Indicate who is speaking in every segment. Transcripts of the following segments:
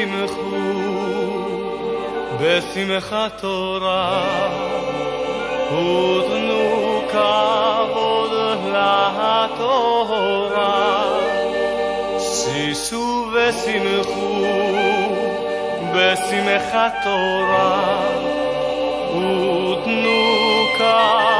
Speaker 1: שישו ושמחו בשמחת תורה, ותנו כבוד לתורה. שישו ושמחו בשמחת תורה, ותנו כבוד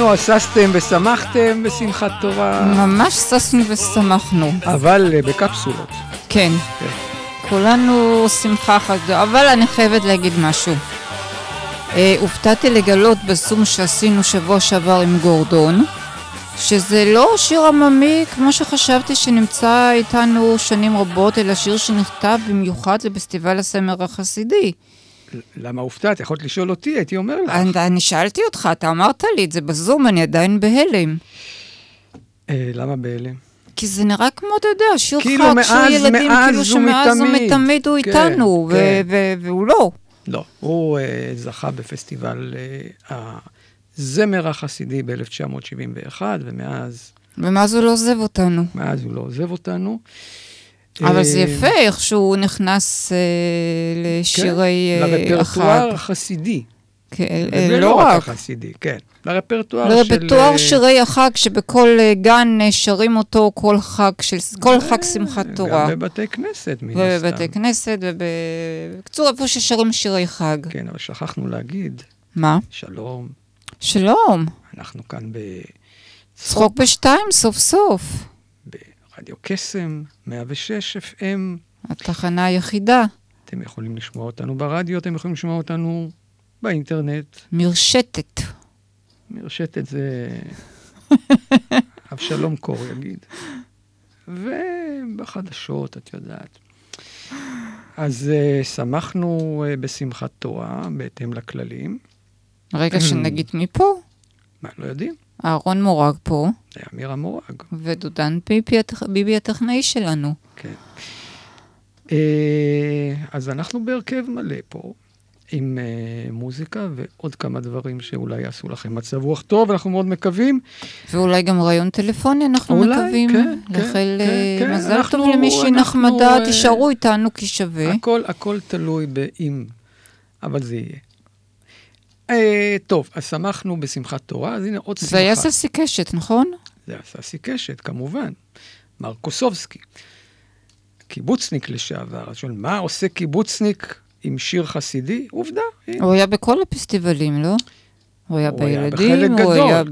Speaker 2: נו, אז ששתם ושמחתם בשמחת תורה,
Speaker 3: ממש ששנו ושמחנו,
Speaker 2: אבל אה, בקפסולות.
Speaker 3: כן.
Speaker 2: כן.
Speaker 3: כולנו שמחה אחת אבל אני חייבת להגיד משהו. אה, הופתעתי לגלות בזום שעשינו שבוע שעבר עם גורדון, שזה לא שיר עממי כמו שחשבתי שנמצא איתנו שנים רבות, אלא שיר שנכתב במיוחד לפסטיבל הסמר החסידי.
Speaker 2: למה הופתעת? יכולת לשאול אותי, הייתי אומר לך.
Speaker 3: אני, אני שאלתי אותך, אתה אמרת לי את זה בזום, אני עדיין בהלם.
Speaker 2: אה, למה בהלם?
Speaker 3: כי זה נראה כמו, אתה יודע, שיר
Speaker 2: כאילו
Speaker 3: חג, שיר ילדים,
Speaker 2: מאז
Speaker 3: כאילו שמאז
Speaker 2: ומתמיד.
Speaker 3: הוא
Speaker 2: כן,
Speaker 3: איתנו, ו-
Speaker 2: כן.
Speaker 3: ו- והוא לא.
Speaker 2: לא, הוא אה, זכה בפסטיבל אה, הזמר החסידי ב-1971, ומאז
Speaker 3: ומאז הוא לא עוזב אותנו.
Speaker 2: מאז הוא לא עוזב אותנו.
Speaker 3: אבל זה
Speaker 2: אה,
Speaker 3: יפה איך שהוא נכנס אה, לשירי
Speaker 2: כן,
Speaker 3: אה,
Speaker 2: לרפרטואר. החסידי.
Speaker 3: כן,
Speaker 2: ולא
Speaker 3: לא רק.
Speaker 2: החסידי, כן. לרפרטואר של...
Speaker 3: לרפרטואר שירי החג, שבכל גן שרים אותו כל חג, של, כל חג שמחת תורה.
Speaker 2: גם בבתי כנסת, מן הסתם.
Speaker 3: ובבתי כנסת, ובקיצור, איפה ששרים שירי חג.
Speaker 2: כן, אבל שכחנו להגיד,
Speaker 3: מה?
Speaker 2: שלום,
Speaker 3: שלום,
Speaker 2: אנחנו כאן
Speaker 3: צחוק בשתיים סוף סוף.
Speaker 2: ברדיו קסם, 106 FM.
Speaker 3: התחנה היחידה.
Speaker 2: אתם יכולים לשמוע אותנו ברדיו, אתם יכולים לשמוע אותנו באינטרנט.
Speaker 3: מרשתת.
Speaker 2: מרשתת זה... אבשלום קור יגיד. בחדשות, את יודעת. אז אה, שמחנו אה, בשמחת תורה, בהתאם לכללים.
Speaker 3: רגע, שנגיד מי פה?
Speaker 2: מה, לא יודעים?
Speaker 3: אהרון מורג פה,
Speaker 2: זה אמיר המורג.
Speaker 3: ודודן ביבי, הטכ- ביבי הטכנאי שלנו.
Speaker 2: כן. אה, אז אנחנו בהרכב מלא פה, עם אה, מוזיקה ועוד כמה דברים שאולי יעשו לכם מצב רוח טוב, אנחנו מאוד מקווים.
Speaker 3: ואולי גם רעיון טלפוני, אנחנו
Speaker 2: אולי,
Speaker 3: מקווים.
Speaker 2: כן, כן,
Speaker 3: לאחל
Speaker 2: כן,
Speaker 3: אה,
Speaker 2: כן,
Speaker 3: מזל
Speaker 2: אנחנו-
Speaker 3: טוב למישהי
Speaker 2: אנחנו,
Speaker 3: נחמדה, תישארו איתנו כי שווה.
Speaker 2: הכל, הכל תלוי באם, אבל זה יהיה. אה, טוב, אז שמחנו בשמחת תורה, אז הנה עוד שמחה.
Speaker 3: זה היה ססי קשת, נכון?
Speaker 2: זה היה ססי קשת, כמובן. מר קוסובסקי, קיבוצניק לשעבר. אז שואל, מה עושה קיבוצניק עם שיר חסידי? עובדה, הנה.
Speaker 3: הוא היה בכל הפסטיבלים, לא? הוא היה
Speaker 2: הוא היה
Speaker 3: בילדים, הוא
Speaker 2: גדול,
Speaker 3: היה
Speaker 2: כן,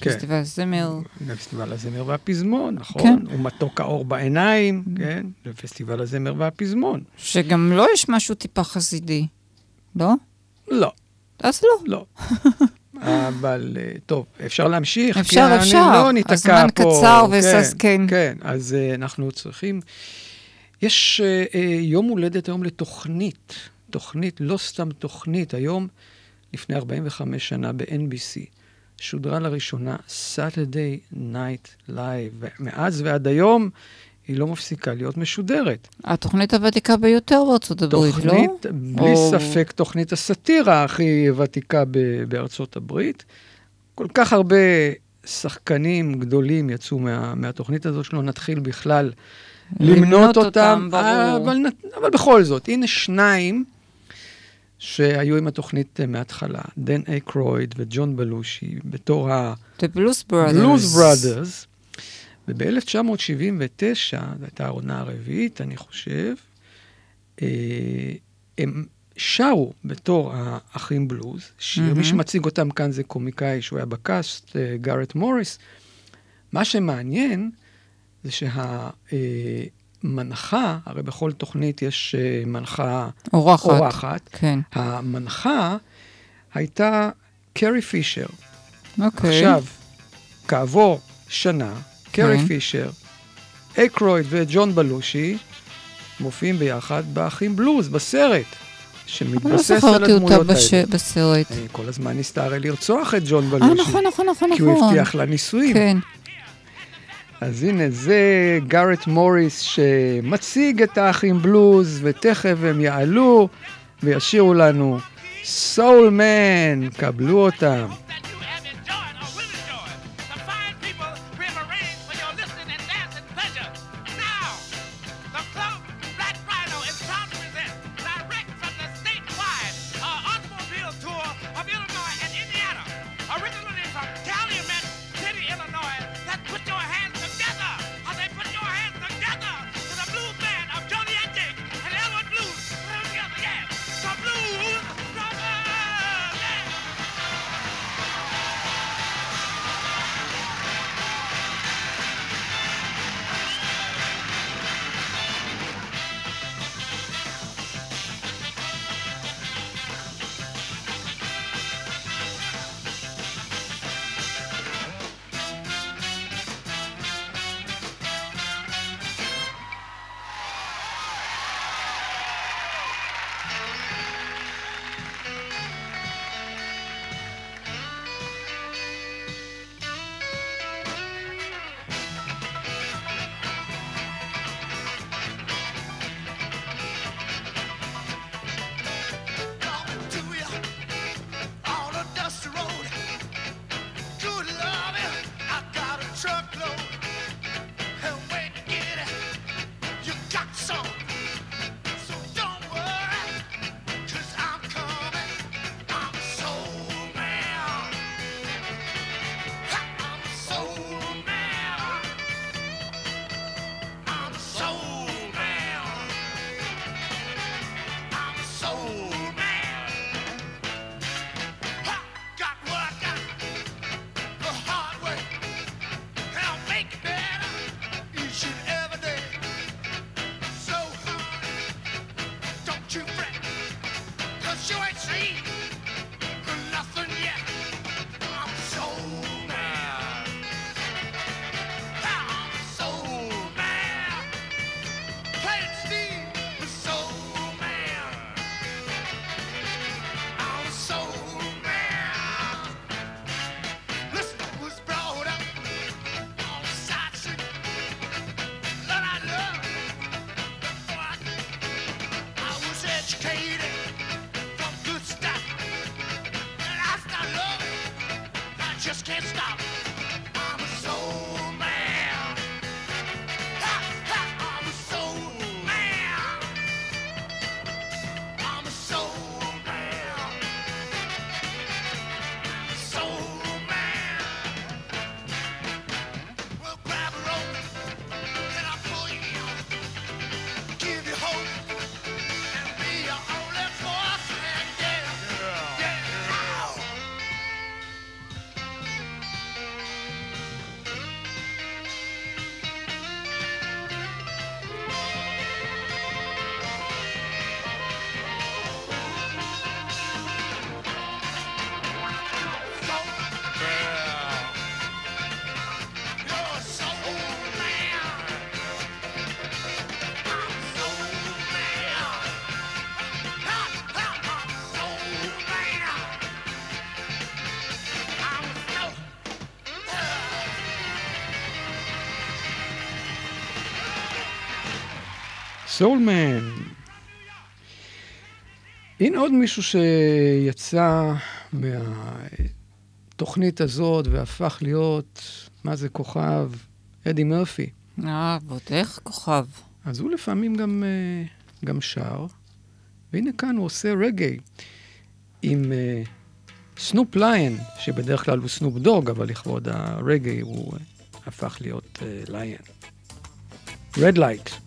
Speaker 3: בפסטיבל זמר.
Speaker 2: בפסטיבל הזמר והפזמון, נכון?
Speaker 3: כן.
Speaker 2: ומתוק האור בעיניים, כן? בפסטיבל הזמר והפזמון.
Speaker 3: שגם לו יש משהו טיפה חסידי, לא?
Speaker 2: לא,
Speaker 3: אז לא.
Speaker 2: לא. אבל אה, טוב, אפשר להמשיך.
Speaker 3: אפשר,
Speaker 2: כי אני
Speaker 3: אפשר.
Speaker 2: לא ניתקע
Speaker 3: הזמן
Speaker 2: פה.
Speaker 3: קצר וסס כן.
Speaker 2: כן, אז אה, אנחנו צריכים... יש אה, יום הולדת היום לתוכנית, תוכנית, לא סתם תוכנית, היום, לפני 45 שנה ב-NBC, שודרה לראשונה Saturday Night Live, ומאז ועד היום היא לא מפסיקה להיות משודרת.
Speaker 3: התוכנית הוותיקה ביותר בארצות הברית, לא?
Speaker 2: תוכנית, בלי
Speaker 3: או-
Speaker 2: ספק, תוכנית הסאטירה הכי ותיקה ב- בארצות הברית. כל כך הרבה שחקנים גדולים יצאו מה, מהתוכנית הזאת, שלא נתחיל בכלל
Speaker 3: למנות
Speaker 2: למנות
Speaker 3: אותם,
Speaker 2: אותם,
Speaker 3: ברור.
Speaker 2: אה, אבל, אבל בכל זאת, הנה שניים שהיו עם התוכנית אה, מההתחלה, דן אקרויד וג'ון בלושי, בתור ה...
Speaker 3: The Blues Brothers.
Speaker 2: בלוז בראדרס, וב-1979, זו הייתה העונה הרביעית, אני חושב, אה, הם שרו בתור האחים בלוז, שיר,
Speaker 3: מהמם.
Speaker 2: מי שמציג אותם כאן זה קומיקאי שהוא היה בקאסט, אה, גארט מוריס. מה שמעניין זה שהמנחה, הרי בכל תוכנית יש אה, מנחה
Speaker 3: אורחת.
Speaker 2: אורחת,
Speaker 3: כן,
Speaker 2: המנחה הייתה קרי פישר.
Speaker 3: אוקיי.
Speaker 2: עכשיו, כעבור שנה, קרי
Speaker 3: כן.
Speaker 2: פישר, אקרויד וג'ון בלושי מופיעים ביחד באחים בלוז, בסרט,
Speaker 3: לא
Speaker 2: שמתבסס על
Speaker 3: זכרתי אותה
Speaker 2: הדמויות
Speaker 3: בש...
Speaker 2: האלה.
Speaker 3: בסרט.
Speaker 2: אה, כל הזמן ניסתה הרי לרצוח את ג'ון
Speaker 3: אה,
Speaker 2: בלושי,
Speaker 3: נכון, נכון, נכון,
Speaker 2: כי הוא
Speaker 3: נכון.
Speaker 2: הבטיח לה נישואים.
Speaker 3: כן.
Speaker 2: אז הנה, זה גארט מוריס שמציג את האחים בלוז, ותכף הם יעלו וישירו לנו סול מן, קבלו אותם. סולמן. הנה עוד מישהו שיצא מהתוכנית הזאת והפך להיות, מה זה כוכב? אדי מרפי.
Speaker 3: אה, ועוד איך כוכב.
Speaker 2: אז הוא לפעמים גם, אה, גם שר, והנה כאן הוא עושה רגאיי עם אה, סנופ לאיון, שבדרך כלל הוא סנופ דוג, אבל לכבוד הרגאיי הוא אה, הפך להיות ליין. Uh,
Speaker 4: Red Light.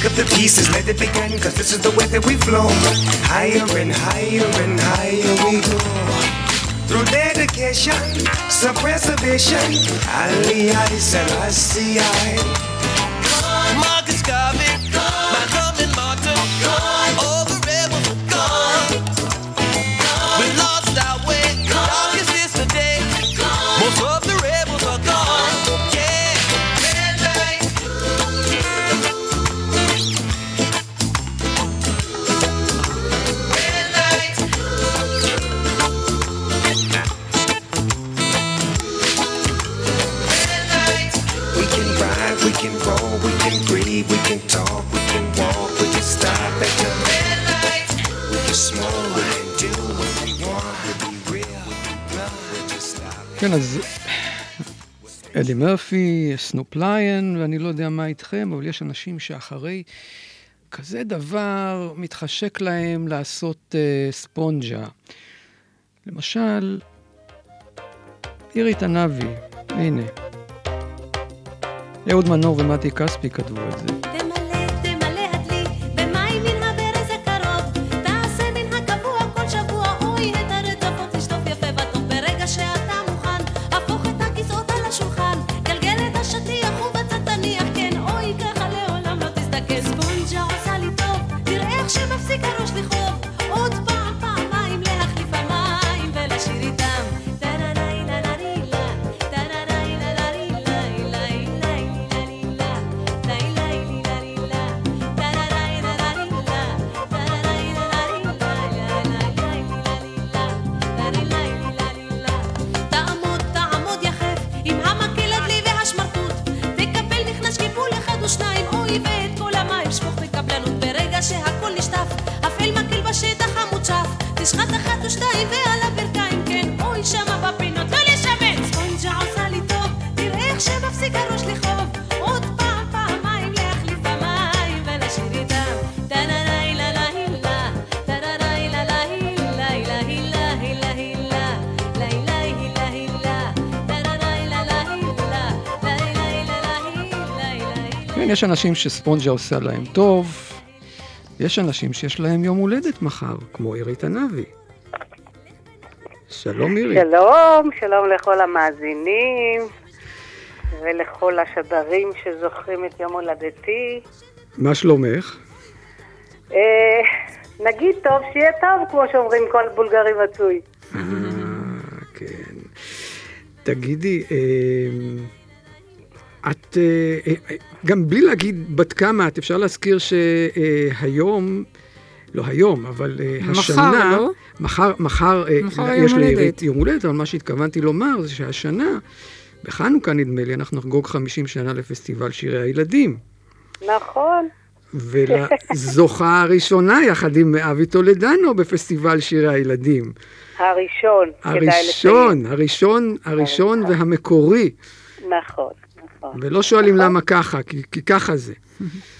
Speaker 5: pick up the pieces, let it begin, cause this is the way that we flow. Higher and higher and higher we go. Through dedication, some preservation, Ali, I said, I.
Speaker 2: כן, אז אדי מרפי, סנופ לאיון, ואני לא יודע מה איתכם, אבל יש אנשים שאחרי כזה דבר מתחשק להם לעשות אה, ספונג'ה. למשל, אירית ענבי, הנה. אהוד מנור ומתי כספי כתבו את זה. יש אנשים שספונג'ה עושה להם טוב, יש אנשים שיש להם יום הולדת מחר, כמו עירית ענבי. שלום מירי.
Speaker 6: שלום, שלום לכל המאזינים ולכל השדרים שזוכרים את יום הולדתי.
Speaker 2: מה שלומך?
Speaker 6: אה, נגיד טוב, שיהיה טוב, כמו שאומרים כל בולגרי מצוי.
Speaker 2: אה, כן. תגידי, אה, את, אה, גם בלי להגיד בת כמה, את אפשר להזכיר שהיום, לא היום, אבל אה,
Speaker 3: מחר,
Speaker 2: השנה,
Speaker 3: לא?
Speaker 2: מחר, מחר, אה,
Speaker 3: מחר
Speaker 2: יש לעירית. יום הולדת, אבל מה שהתכוונתי לומר זה שהשנה, בחנוכה נדמה לי, אנחנו נחגוג 50 שנה לפסטיבל שירי הילדים.
Speaker 6: נכון,
Speaker 2: ולזוכה הראשונה, יחד עם אבי טולדנו, בפסטיבל שירי הילדים.
Speaker 6: הראשון, כדאי לציין.
Speaker 2: הראשון, הראשון, הראשון והמקורי.
Speaker 6: נכון, נכון.
Speaker 2: ולא שואלים למה ככה, כי, כי ככה זה.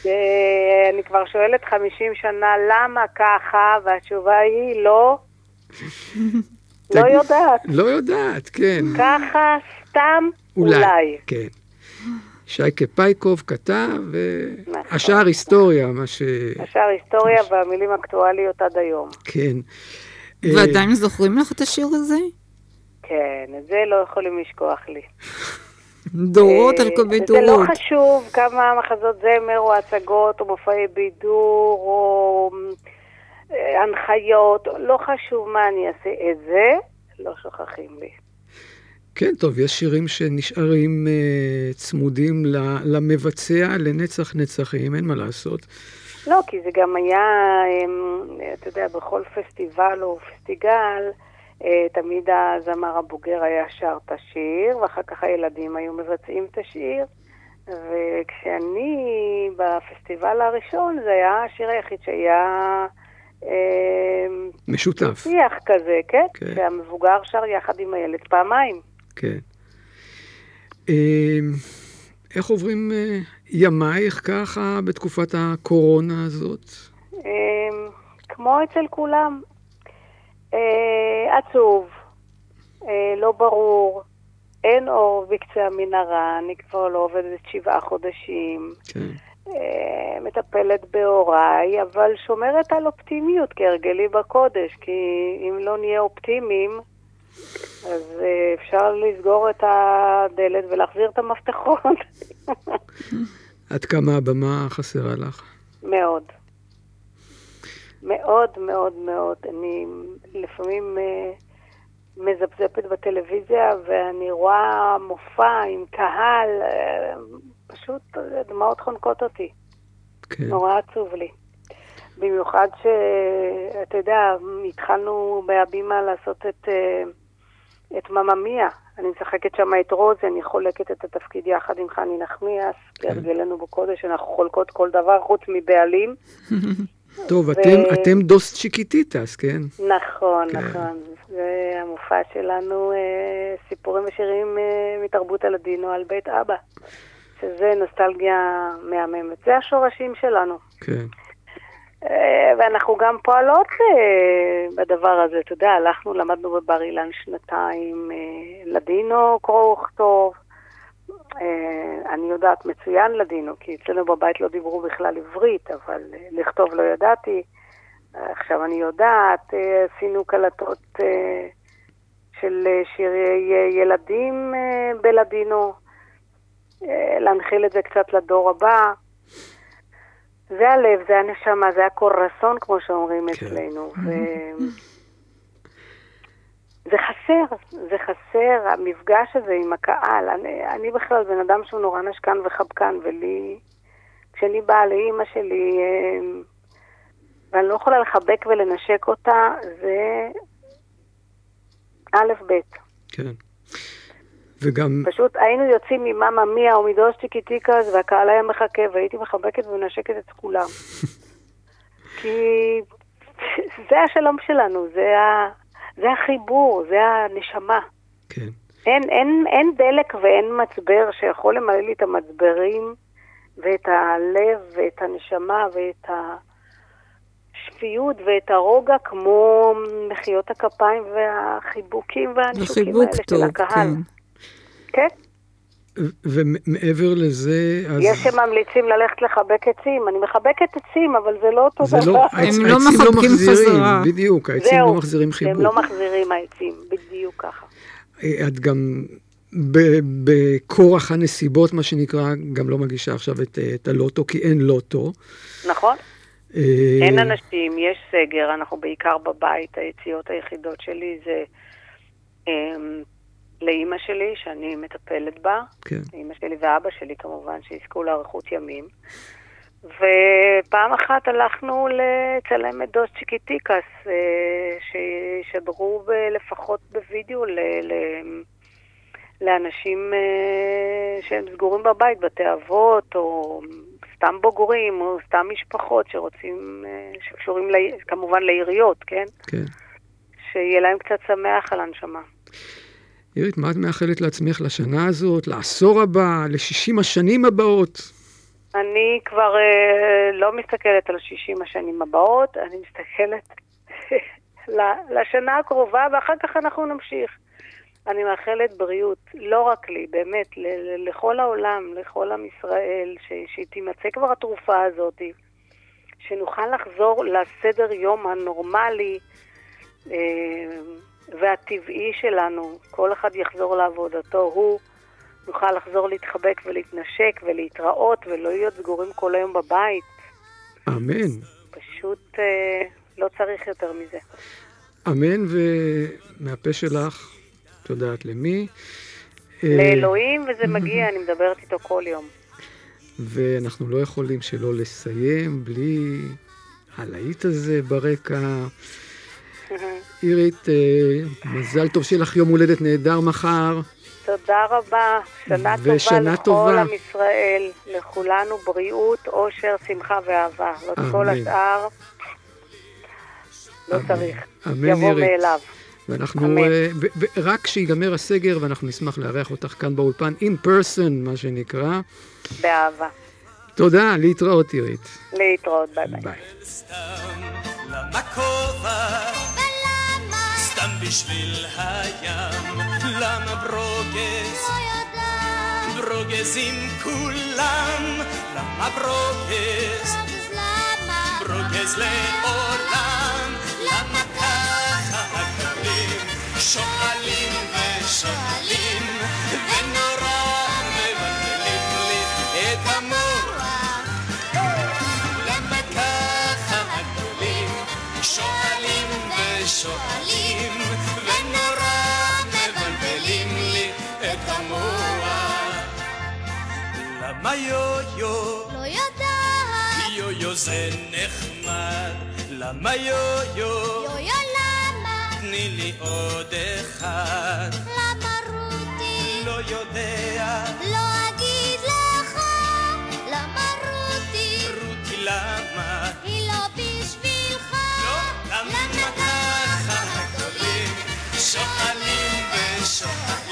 Speaker 6: אה, אני כבר שואלת 50 שנה למה ככה, והתשובה היא לא, לא יודעת.
Speaker 2: לא יודעת, כן.
Speaker 6: ככה, סתם, אולי.
Speaker 2: כן. שייקה פייקוב כתב,
Speaker 6: נכון.
Speaker 2: והשאר היסטוריה, מה ש...
Speaker 6: השאר היסטוריה והמילים אקטואליות עד היום.
Speaker 2: כן. אה,
Speaker 3: ועדיין זוכרים לך את השיר הזה?
Speaker 6: כן, את זה לא יכולים לשכוח לי.
Speaker 3: דורות על
Speaker 6: אה,
Speaker 3: גבי
Speaker 6: זה לא
Speaker 3: דורות.
Speaker 6: חשוב כמה מחזות זמר או הצגות או מופעי בידור או אה, הנחיות, לא חשוב מה אני אעשה, את זה לא שוכחים לי.
Speaker 2: כן, טוב, יש שירים שנשארים אה, צמודים ל- למבצע לנצח נצחים, אין מה לעשות.
Speaker 6: לא, כי זה גם היה, אתה יודע, בכל פסטיבל או פסטיגל, תמיד הזמר הבוגר היה שר את השיר, ואחר כך הילדים היו מבצעים את השיר. וכשאני, בפסטיבל הראשון, זה היה השיר היחיד שהיה אמ,
Speaker 2: משותף,
Speaker 6: שיח כזה, כן?
Speaker 2: כן.
Speaker 6: שהמבוגר שר יחד עם הילד פעמיים.
Speaker 2: כן. אה, איך עוברים אה, ימייך ככה בתקופת הקורונה הזאת?
Speaker 6: כמו אצל כולם. אה, עצוב, אה, לא ברור, אין אור בקצה המנהרה, אני כבר לא עובדת שבעה חודשים,
Speaker 2: כן.
Speaker 6: אה, מטפלת בהוריי, אבל שומרת על אופטימיות כהרגלי בקודש, כי אם לא נהיה אופטימיים, אז אה, אפשר לסגור את הדלת ולהחזיר את המפתחות.
Speaker 2: עד כמה הבמה חסרה לך?
Speaker 6: מאוד. מאוד מאוד מאוד. אני לפעמים אה, מזפזפת בטלוויזיה ואני רואה מופע עם קהל, אה, פשוט דמעות חונקות אותי.
Speaker 2: כן.
Speaker 6: נורא עצוב לי. במיוחד שאתה יודע, התחלנו בהבימה לעשות את, אה, את מאמא מיה. אני משחקת שם את רוזי, אני חולקת את התפקיד יחד עם חני נחמיאס, כהרגלנו בקודש, אנחנו חולקות כל דבר חוץ מבעלים.
Speaker 2: טוב,
Speaker 6: ו-
Speaker 2: אתם, אתם דוס צ'יקיטיקס, כן?
Speaker 6: נכון,
Speaker 2: כן.
Speaker 6: נכון. זה המופע שלנו, אה, סיפורים ושירים אה, מתרבות הלדינו של בית אבא, שזה נוסטלגיה מהממת. זה השורשים שלנו.
Speaker 2: כן.
Speaker 6: אה, ואנחנו גם פועלות אה, בדבר הזה, אתה יודע, הלכנו, למדנו בבר אילן שנתיים, אה, לדינו קרוא וכתוב. אה, אני יודעת מצוין לדינו, כי אצלנו בבית לא דיברו בכלל עברית, אבל אה, לכתוב לא ידעתי. עכשיו אני יודעת, אה, עשינו קלטות של שירי ילדים בלדינו, להנחיל את זה קצת לדור הבא. זה הלב, זה הנשמה, זה הקורסון, כמו שאומרים
Speaker 2: כן.
Speaker 6: אצלנו. ו... זה חסר, זה חסר, המפגש הזה עם הקהל. אני, אני בכלל בן אדם שהוא נורא נשקן וחבקן, ולי, כשאני באה לאימא שלי, אה, ואני לא יכולה לחבק ולנשק אותה, זה א' ב'.
Speaker 2: כן. וגם,
Speaker 6: פשוט היינו יוצאים ממאמא מיה או מדוס צ'יקיטיקס והקהל היה מחכה והייתי מחבקת ומנשקת את כולם. כי זה השלום שלנו, זה, ה... זה החיבור, זה הנשמה.
Speaker 2: כן.
Speaker 6: אין, אין, אין דלק ואין מצבר שיכול למלא לי את המצברים ואת הלב ואת הנשמה ואת השפיות ואת הרוגע כמו מחיאות הכפיים והחיבוקים והנישוקים
Speaker 3: וחיבוק
Speaker 6: האלה של
Speaker 3: טוב,
Speaker 6: הקהל.
Speaker 3: כן.
Speaker 6: כן?
Speaker 2: ומעבר לזה, אז...
Speaker 6: יש שממליצים ללכת לחבק עצים, אני מחבקת עצים, אבל זה לא אותו
Speaker 2: זה
Speaker 6: דבר.
Speaker 2: לא, העצ-
Speaker 3: הם לא
Speaker 2: העצים לא
Speaker 3: מחבקים
Speaker 2: מחזירים,
Speaker 3: חזרה.
Speaker 2: בדיוק, העצים לא
Speaker 6: זהו,
Speaker 2: מחזירים
Speaker 6: הם
Speaker 2: חיבוק.
Speaker 6: לא מחזירים העצים, בדיוק ככה.
Speaker 2: אה, את גם ב- בכורח הנסיבות, מה שנקרא, גם לא מגישה עכשיו את, אה, את הלוטו, כי אין לוטו.
Speaker 6: נכון?
Speaker 2: אה,
Speaker 6: אין אנשים, יש סגר, אנחנו בעיקר בבית, היציאות היחידות שלי זה אמ, לאימא שלי, שאני מטפלת בה,
Speaker 2: כן.
Speaker 6: אימא שלי ואבא שלי כמובן, שיזכו לאריכות ימים. ופעם אחת הלכנו לצלם את דוס צ'יקיטיקס, אה, שישדרו ב- לפחות בווידאו ל... ל... לאנשים אה, שהם סגורים בבית, בתי אבות, או סתם בוגרים, או סתם משפחות שרוצים, אה, שקשורים לעי- כמובן לעיריות, כן?
Speaker 2: כן.
Speaker 6: שיהיה להם קצת שמח על הנשמה.
Speaker 2: עירית, מה את מאחלת לעצמך לשנה הזאת, לעשור הבא, ל-60 השנים הבאות?
Speaker 6: אני כבר אה, לא מסתכלת על 60 השנים הבאות, אני מסתכלת לשנה הקרובה, ואחר כך אנחנו נמשיך. אני מאחלת בריאות, לא רק לי, באמת, לכל העולם, לכל עם ישראל, שתימצא כבר התרופה הזאת, שנוכל לחזור לסדר יום הנורמלי אה, והטבעי שלנו, כל אחד יחזור לעבודתו, הוא נוכל לחזור להתחבק ולהתנשק ולהתראות ולא להיות סגורים כל היום בבית.
Speaker 2: אמן.
Speaker 6: פשוט אה, לא צריך יותר מזה.
Speaker 2: אמן, ומהפה שלך, את יודעת למי. אה,
Speaker 6: לאלוהים, וזה מגיע, אני מדברת איתו כל יום.
Speaker 2: ואנחנו לא יכולים שלא לסיים בלי הלהיט הזה ברקע. עירית, אה, מזל טוב שיהיה לך יום הולדת נהדר מחר.
Speaker 6: תודה רבה, שנה טובה
Speaker 2: ושנה
Speaker 6: לכל
Speaker 2: טובה.
Speaker 6: עם ישראל, לכולנו בריאות, אושר, שמחה ואהבה. ואת כל
Speaker 2: אמן.
Speaker 6: השאר לא. צריך,
Speaker 2: אמן,
Speaker 6: יבוא
Speaker 2: עירית.
Speaker 6: מאליו.
Speaker 2: ואנחנו. אה, רק כשיגמר הסגר, ואנחנו נשמח לארח אותך כאן באולפן, in person, מה שנקרא.
Speaker 6: באהבה.
Speaker 2: תודה, להתראות, עירית.
Speaker 6: להתראות, ביי ביי.
Speaker 1: בשביל הים. למה ברוגז? ברוגז עם כולם. למה ברוגז? ברוגז לעולם. למה ככה הגדולים שואלים ושואלים ונורא למה יו-יו?
Speaker 7: לא יודעת,
Speaker 1: יו-יו זה נחמד. למה יו-יו?
Speaker 7: יויו למה,
Speaker 1: תני לי עוד אחד.
Speaker 7: למה רותי,
Speaker 1: לא יודע.
Speaker 7: לא אגיד לך, למה רותי,
Speaker 1: רותי למה?
Speaker 7: היא לא בשבילך,
Speaker 1: לא למה ככה הגדולים? שואלים ושואלים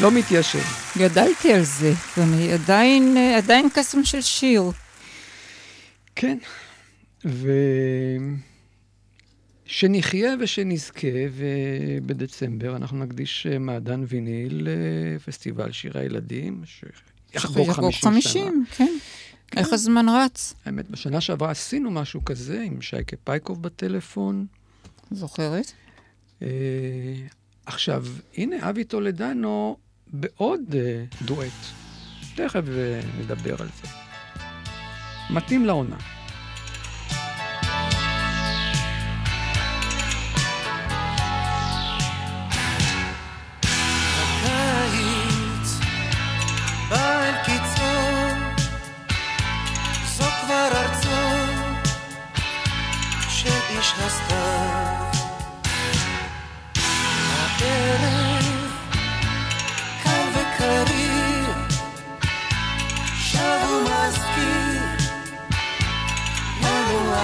Speaker 2: לא מתיישב.
Speaker 3: גדלתי על זה, ואני עדיין, אה, עדיין קסם של שיר.
Speaker 2: כן. ו... שנחיה ושנזכה, ובדצמבר אנחנו נקדיש אה, מעדן ויניל לפסטיבל שירי הילדים, שיחגוג 50 שנה.
Speaker 3: 50, כן. איך הזמן רץ?
Speaker 2: האמת, בשנה שעברה עשינו משהו כזה עם שייקה פייקוב בטלפון.
Speaker 3: זוכרת?
Speaker 2: אה, עכשיו, הנה אבי טולדנו בעוד אה, דואט. תכף אה, נדבר על זה. מתאים לעונה.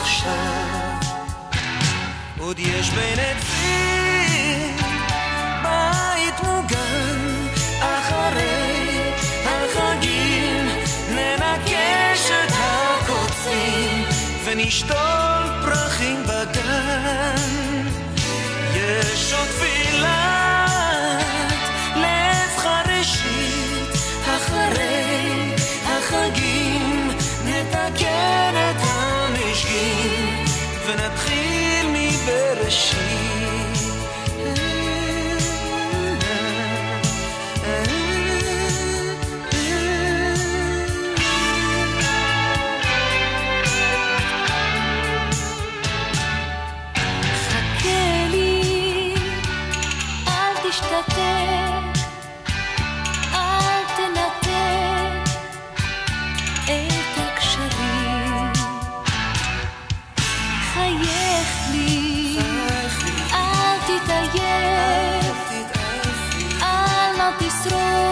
Speaker 4: עכשיו. עוד יש בין עצים בית מוגן אחרי החגים ננקש את הקוצים ונשתול פרחים בגן
Speaker 8: אל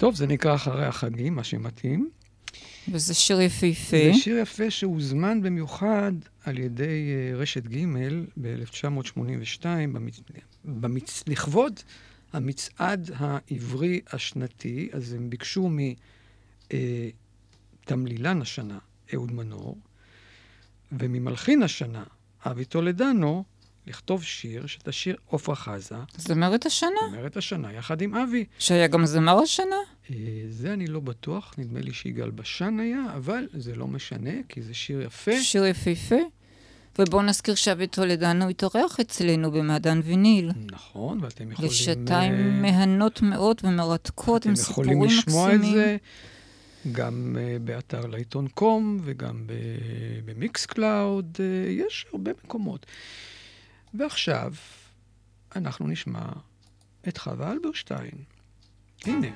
Speaker 2: טוב, זה נקרא אחרי החגים, מה שמתאים.
Speaker 3: וזה שיר יפהפה.
Speaker 2: זה שיר יפה שהוזמן במיוחד על ידי אה, רשת ג' ב-1982, במצ... במצ... לכבוד המצעד העברי השנתי, אז הם ביקשו מתמלילן השנה, אהוד מנור, וממלחין השנה, אבי טולדנו, לכתוב שיר שתשיר עפרה חזה,
Speaker 3: זמרת השנה,
Speaker 2: זמרת השנה, יחד עם אבי.
Speaker 3: שהיה גם זמר השנה.
Speaker 2: אה, זה אני לא בטוח, נדמה לי שיגאל בשן היה, אבל זה לא משנה, כי זה שיר יפה.
Speaker 3: שיר יפהפה. ובואו נזכיר שאבי טולדנו התארח אצלנו במעדן ויניל.
Speaker 2: נכון, ואתם יכולים...
Speaker 3: לשעתיים
Speaker 2: אה,
Speaker 3: מהנות מאוד ומרתקות, עם
Speaker 2: אתם
Speaker 3: סיפורים
Speaker 2: יכולים
Speaker 3: מקסימים.
Speaker 2: לשמוע את זה גם אה, באתר לעיתון com וגם ב Mixcloud, יש הרבה מקומות. ועכשיו אנחנו נשמע את חווה אלברשטיין. הנה.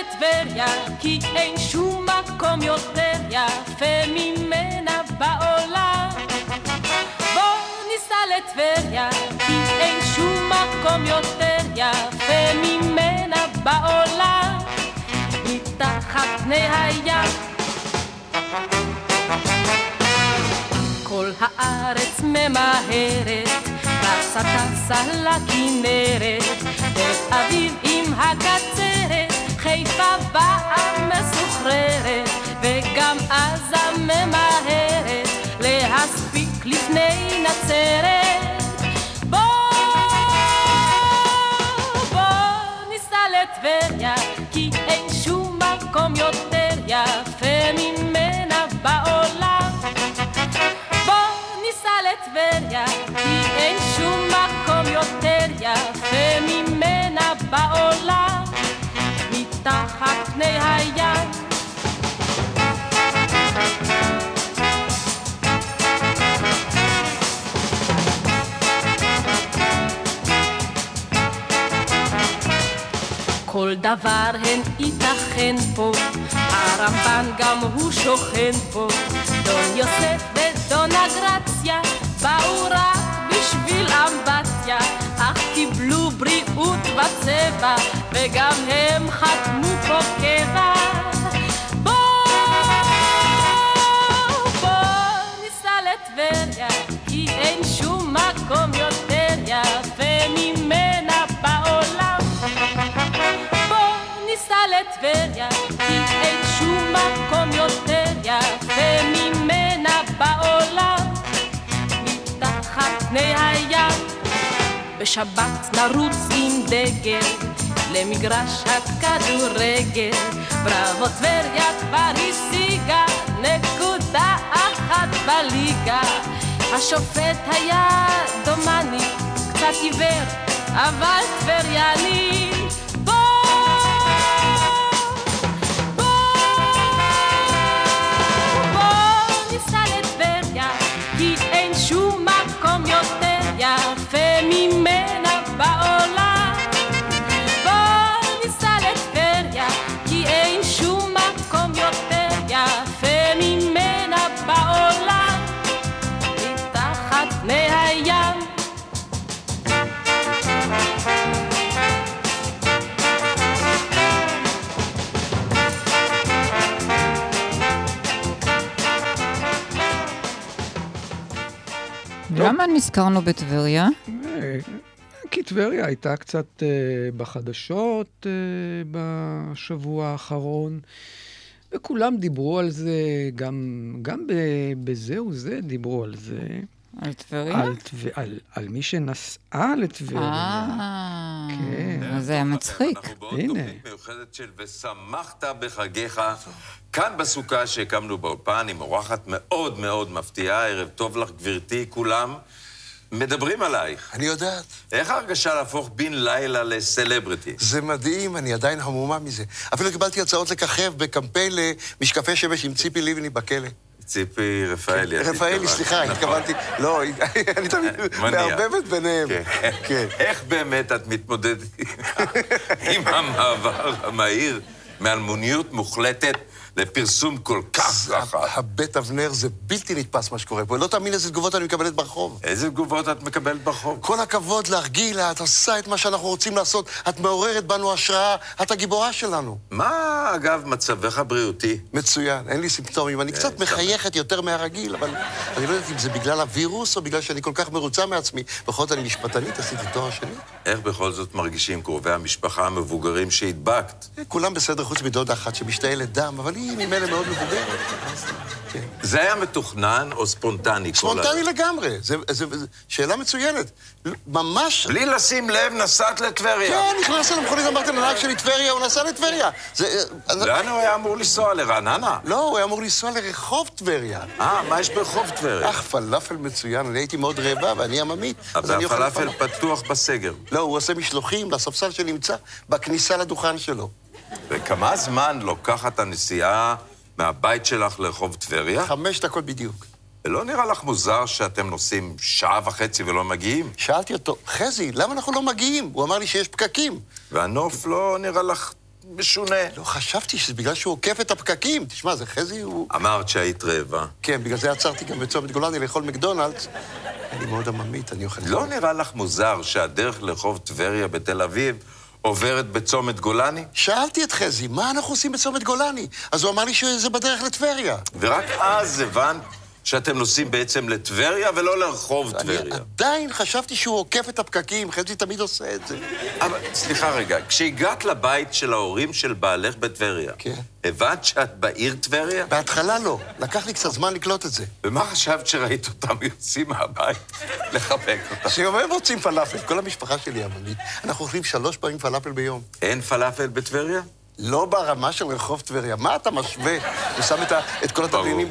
Speaker 9: לטבריה, כי אין שום מקום יותר יפה ממנה בעולם. בוא ניסע לטבריה, כי אין שום מקום יותר יפה ממנה בעולם. מתחת פני הים. כל הארץ ממהרת, טסה טסה לכנרת, תל אביב עם הקצרת, חיפה באה מסוחררת, וגם עזה ממהרת, להספיק לפני נצרת. לטבריה, כי אין שום מקום יותר יפה ממנה בעולם, מתחת פני הים. כל דבר הן ייתכן פה, הרמב"ן גם הוא שוכן פה. דון יוסף ודון אגרציה רק בשביל אמבטיה, אך קיבלו בריאות וצבע צבע, וגם הם חתמו פה קבע. בשבת נרוץ עם דגל למגרש הכדורגל. בראבו טבריה כבר השיגה נקודה אחת בליגה. השופט היה דומני, קצת עיוור, אבל טבריאני.
Speaker 3: למה נזכרנו בטבריה?
Speaker 2: אה, כי טבריה הייתה קצת אה, בחדשות אה, בשבוע האחרון, וכולם דיברו על זה, גם, גם בזה וזה דיברו על זה.
Speaker 3: על טבריה?
Speaker 2: על, על, על מי שנסעה לטבריה.
Speaker 3: אה,
Speaker 2: כן.
Speaker 3: אז זה היה מצחיק.
Speaker 10: אנחנו בעוד
Speaker 2: הנה.
Speaker 10: תוכנית מיוחדת של ושמחת בחגיך. כאן בסוכה שהקמנו באולפן עם אורחת מאוד מאוד מפתיעה. ערב טוב לך, גברתי, כולם. מדברים עלייך.
Speaker 11: אני יודעת.
Speaker 10: איך ההרגשה להפוך בן לילה לסלבריטי?
Speaker 11: זה מדהים, אני עדיין המומה מזה. אפילו קיבלתי הצעות לככב בקמפיין למשקפי שמש עם ציפי לבני בכלא.
Speaker 10: ציפי רפאלי.
Speaker 11: רפאלי. סליחה,
Speaker 10: נכון.
Speaker 11: התכוונתי... לא, אני תמיד. מערבבת ביניהם.
Speaker 10: כן.
Speaker 11: כן.
Speaker 10: איך באמת את מתמודדת עם המעבר המהיר מאלמוניות מוחלטת לפרסום כל כך רחב?
Speaker 11: הבית אבנר זה בלתי נתפס מה שקורה פה. לא תאמין איזה תגובות אני מקבלת ברחוב.
Speaker 10: איזה תגובות את מקבלת ברחוב?
Speaker 11: כל הכבוד לך, גילה, את עושה את מה שאנחנו רוצים לעשות. את מעוררת בנו השראה, את הגיבורה שלנו.
Speaker 10: מה, אגב, מצבך הבריאותי?
Speaker 11: מצוין, אין לי סימפטומים. אני קצת מחייכת יותר מהרגיל, אבל אני לא יודעת אם זה בגלל הווירוס או בגלל שאני כל כך מרוצה מעצמי. בכל זאת, אני משפטנית, עשיתי תואר שני.
Speaker 10: איך בכל זאת מרגישים קרובי המשפחה המבוגרים שהדבקת?
Speaker 11: כולם בסדר חוץ מדודה אחת שמשתעלת דם, אבל היא ממילא מאוד מבוגרת.
Speaker 10: זה היה מתוכנן או ספונטני?
Speaker 11: ספונטני לגמרי, זה שאלה מצוינת. ממש...
Speaker 10: בלי לשים לב, נסעת לטבריה.
Speaker 11: כן, נכנס למכונית, אמרתי לנהג שלי טבריה, הוא נסע לטבריה. זה...
Speaker 10: לאן הוא היה אמור לנסוע? לרעננה?
Speaker 11: לא, הוא היה אמור לנסוע לרחוב טבריה.
Speaker 10: אה, מה יש ברחוב טבריה?
Speaker 11: אך, פלאפל מצוין, אני הייתי מאוד רעבה ואני עממית. אז אני אוכל
Speaker 10: והפלאפל
Speaker 11: פלאפל.
Speaker 10: פתוח בסגר.
Speaker 11: לא, הוא עושה משלוחים לספסל שנמצא בכניסה לדוכן שלו.
Speaker 10: וכמה זמן לוקחת הנסיעה מהבית שלך לרחוב טבריה?
Speaker 11: חמש דקות בדיוק.
Speaker 10: ולא נראה לך מוזר שאתם נוסעים שעה וחצי ולא מגיעים?
Speaker 11: שאלתי אותו, חזי, למה אנחנו לא מגיעים? הוא אמר לי שיש פקקים.
Speaker 10: והנוף לא נראה לך משונה.
Speaker 11: לא, חשבתי שזה בגלל שהוא עוקף את הפקקים. תשמע, זה חזי הוא...
Speaker 10: אמרת שהיית רעבה.
Speaker 11: כן, בגלל זה עצרתי גם בצומת גולני לאכול מקדונלדס. אני מאוד עממית, אני אוכל...
Speaker 10: לא נראה לך מוזר שהדרך לרחוב טבריה בתל אביב עוברת בצומת גולני?
Speaker 11: שאלתי את חזי, מה אנחנו עושים בצומת גולני? אז הוא אמר לי שזה בדרך לטבריה.
Speaker 10: ורק אז הבנת שאתם נוסעים בעצם לטבריה ולא לרחוב
Speaker 11: אני
Speaker 10: טבריה.
Speaker 11: עדיין חשבתי שהוא עוקף את הפקקים, חזי תמיד עושה את זה.
Speaker 10: אבל סליחה רגע, כשהגעת לבית של ההורים של בעלך בטבריה,
Speaker 11: כן.
Speaker 10: הבנת שאת בעיר טבריה?
Speaker 11: בהתחלה לא, לקח לי קצת זמן לקלוט את זה.
Speaker 10: ומה חשבת שראית אותם יוצאים מהבית לחבק אותם?
Speaker 11: שגם הם רוצים פלאפל, כל המשפחה שלי עממית. אנחנו אוכלים שלוש פעמים פלאפל ביום.
Speaker 10: אין פלאפל בטבריה?
Speaker 11: לא ברמה של רחוב טבריה. מה אתה משווה? הוא שם את, ה, את כל התבלינים...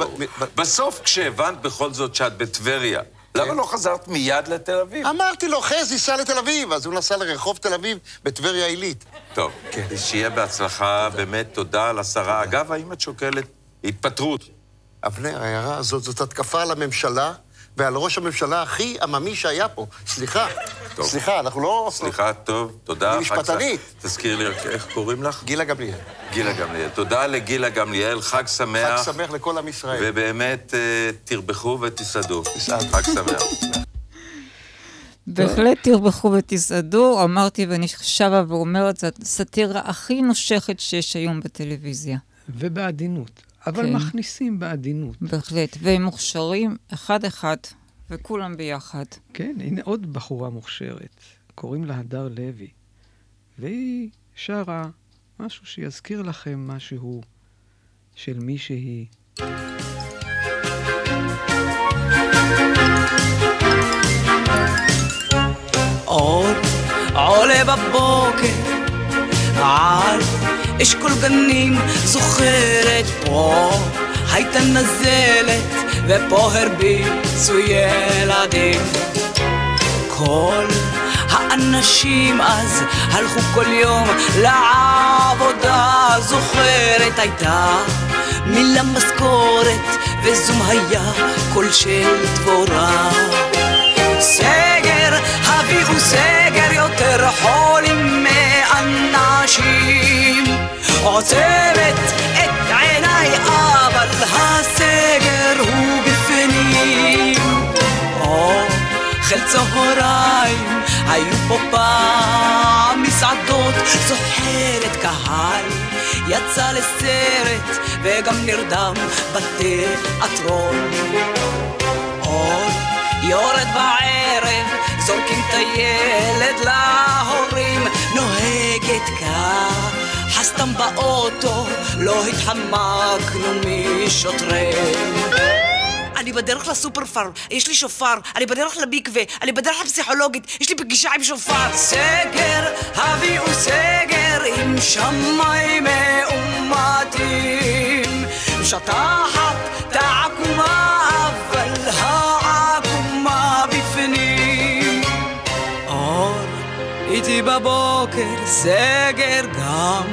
Speaker 10: בסוף, כשהבנת בכל זאת שאת בטבריה, למה לא חזרת מיד לתל אביב?
Speaker 11: אמרתי לו, חזי, סע לתל אביב. אז הוא נסע לרחוב תל אביב בטבריה עילית.
Speaker 10: טוב, שיהיה בהצלחה, באמת תודה לשרה. אגב, האם את שוקלת התפטרות?
Speaker 11: אבנר, ההערה הזאת זאת התקפה על הממשלה ועל ראש הממשלה הכי עממי שהיה פה. סליחה,
Speaker 10: טוב.
Speaker 11: סליחה, אנחנו לא...
Speaker 10: סליחה, טוב, תודה.
Speaker 11: היא משפטנית.
Speaker 10: תזכיר לי רק איך קוראים לך?
Speaker 11: גילה גמליאל.
Speaker 10: גילה גמליאל. תודה לגילה גמליאל, חג שמח.
Speaker 11: חג שמח לכל עם ישראל.
Speaker 10: ובאמת, אה, תרבחו ותסעדו. חג שמח.
Speaker 3: בהחלט תרבחו ותסעדו, אמרתי ואני שבה ואומרת, זאת הסאטירה הכי נושכת שיש היום בטלוויזיה.
Speaker 2: ובעדינות. אבל
Speaker 3: כן.
Speaker 2: מכניסים בעדינות.
Speaker 3: בהחלט, והם מוכשרים אחד-אחד, וכולם ביחד.
Speaker 2: כן, הנה עוד בחורה מוכשרת, קוראים לה הדר לוי, והיא שרה משהו שיזכיר לכם משהו של מי שהיא.
Speaker 12: אור עולה בבוקר על אשכול גנים זוכרת פה. הייתה נזלת ופה הרביצו ילדים. כל האנשים אז הלכו כל יום לעבודה. זוכרת הייתה מילה משכורת וזום היה קול של דבורה. סגר, הביאו סגר יותר חולים מאנשים עוצמת את עיניי אבל הסגר הוא בפנים. אוכל צהריים היו פה פעם מסעדות זוכרת קהל יצא לסרט וגם נרדם בתיאטרון. אור יורד בערב, זורקים את הילד להורים, נוהגת ככה סתם באוטו, לא התחמקנו משוטרים. אני בדרך לסופר פארם, יש לי שופר, אני בדרך למקווה, אני בדרך לפסיכולוגית, יש לי פגישה עם שופר. סגר, הביאו סגר עם שמיים מאומתים. שטחת בבוקר, סגר גם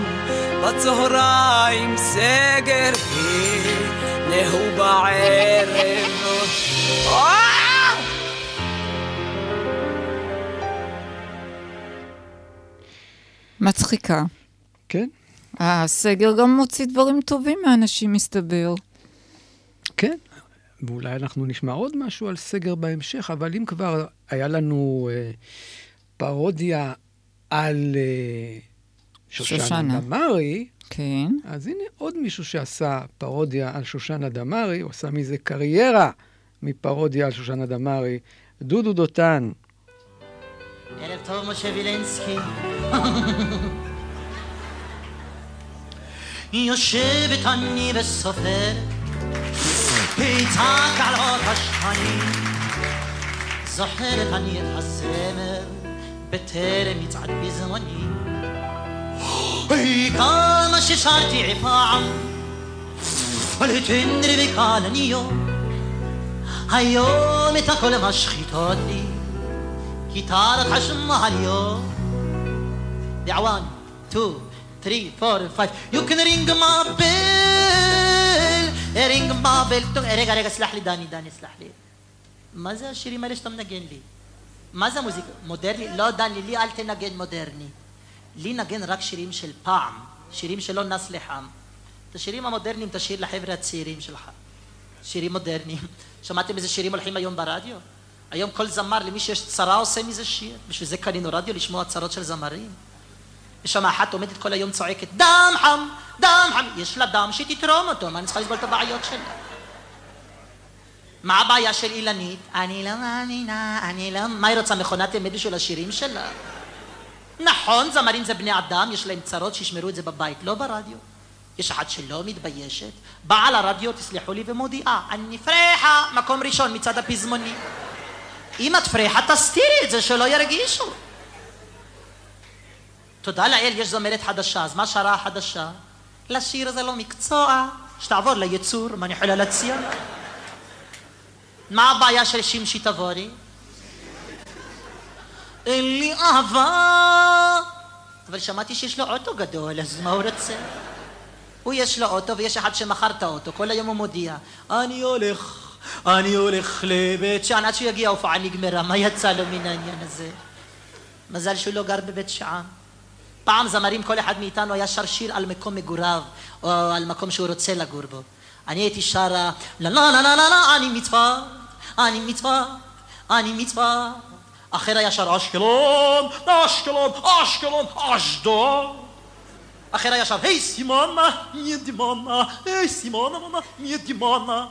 Speaker 12: בצהריים, סגר הנה הוא בערב.
Speaker 3: מצחיקה.
Speaker 2: כן.
Speaker 3: הסגר גם מוציא דברים טובים מאנשים, מסתבר.
Speaker 2: כן, ואולי אנחנו נשמע עוד משהו על סגר בהמשך, אבל אם כבר היה לנו אה, פרודיה על אה, שושנה,
Speaker 3: שושנה.
Speaker 2: דמארי,
Speaker 3: כן.
Speaker 2: אז הנה עוד מישהו שעשה פרודיה על שושנה דמארי, הוא עשה מזה קריירה מפרודיה על שושנה דמארי, דודו דותן.
Speaker 13: ערב טוב, משה וילנסקי. יושבת אני וסופרת, איתך על עוד השכנים. זוכרת אני את הזמר, בטרם יצעד בזמני. כמה ששרתי פעם, ולתנדרי וקלניות. היום את הכל משחיתות לי. גיטרת חשמליות. One, two, three, four, five. You can ring my bell. ring my bell. רגע, רגע, סלח לי, דני, דני, סלח לי. מה זה השירים האלה שאתה מנגן לי? מה זה המוזיקה? מודרני? לא, דני, לי אל תנגן מודרני. לי נגן רק שירים של פעם, שירים שלא נס לחם. את השירים המודרניים תשאיר לחבר'ה הצעירים שלך. שירים מודרניים. שמעתם איזה שירים הולכים היום ברדיו? היום כל זמר, למי שיש צרה עושה מזה שיר. בשביל זה קנינו רדיו, לשמוע צרות של זמרים. יש שם אחת עומדת כל היום צועקת, דם חם, דם חם. יש לה דם שתתרום אותו, מה אני צריכה לסבול את הבעיות שלה? מה הבעיה של אילנית? אני לא מאמינה, אני לא... מה היא רוצה, מכונת אמת בשביל השירים שלה? נכון, זמרים זה בני אדם, יש להם צרות, שישמרו את זה בבית, לא ברדיו. יש אחת שלא מתביישת, באה לרדיו, תסלחו לי, ומודיעה, אני פרחה, מקום ראשון מצד הפזמוני. אם את פרחה, תסתירי את זה, שלא ירגישו. תודה לאל, יש זמרת חדשה, אז מה שרה החדשה? לשיר זה לא מקצוע, שתעבור ליצור, מה אני יכולה להציע לה? מה הבעיה של שמשי תבורי? אין לי אהבה. אבל שמעתי שיש לו אוטו גדול, אז מה הוא רוצה? הוא יש לו אוטו ויש אחד שמכר את האוטו, כל היום הוא מודיע, אני הולך, אני הולך לבית שאן, עד שהוא יגיע ההופעה נגמרה, מה יצא לו מן העניין הזה? מזל שהוא לא גר בבית שאן. פעם זמרים, כל אחד מאיתנו היה שר שיר על מקום מגוריו, או על מקום שהוא רוצה לגור בו. אני הייתי שרה, לה לה לה לה לה אני מצפת, אני מצפת, אני מצפת, אחר הישר אשקלון, אשקלון, אשקלון, אשדוד. אחר הישר, היי סימונה, מי דימונה, היי סימונה, מונה, מי דימונה.